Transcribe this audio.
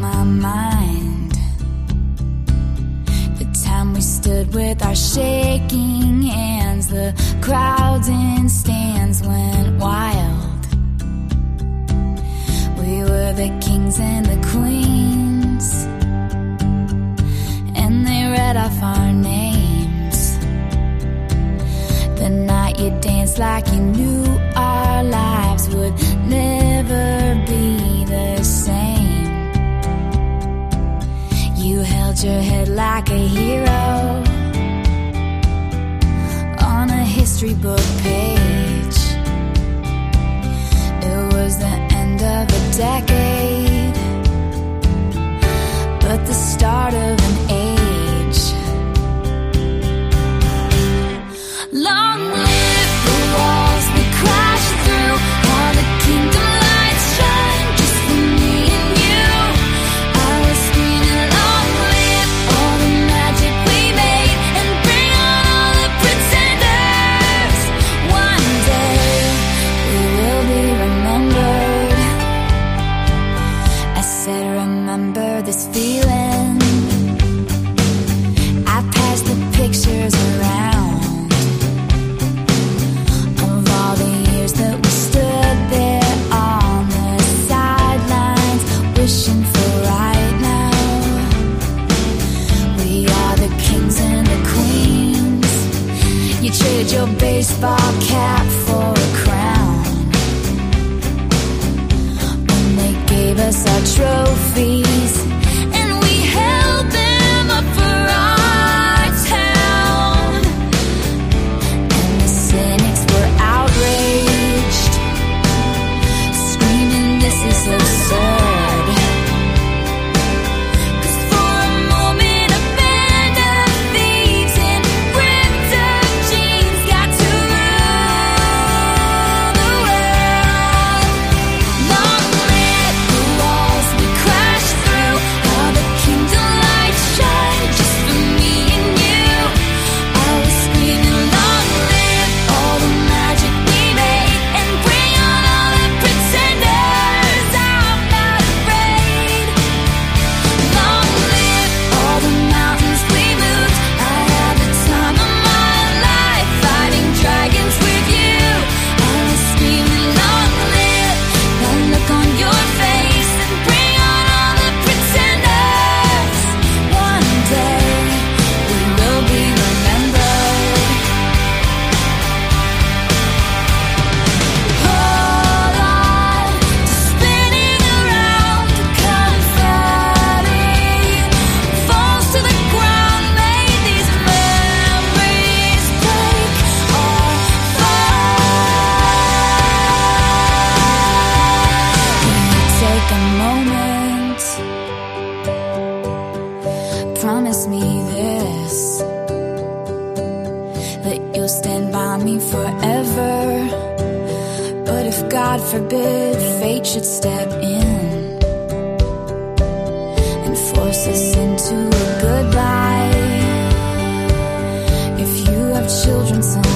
my mind. The time we stood with our shaking hands, the crowds in stands went wild. We were the kings and the queens, and they read off our names. The night you danced like you knew history book page. It was the end of a decade, but the start of an this feeling. I passed the pictures around of all the years that we stood there on the sidelines, wishing for right now. We are the kings and the queens. You traded your baseball cap for a crown. When they gave us our trophies, God forbid fate should step in and force us into a goodbye, if you have children someday.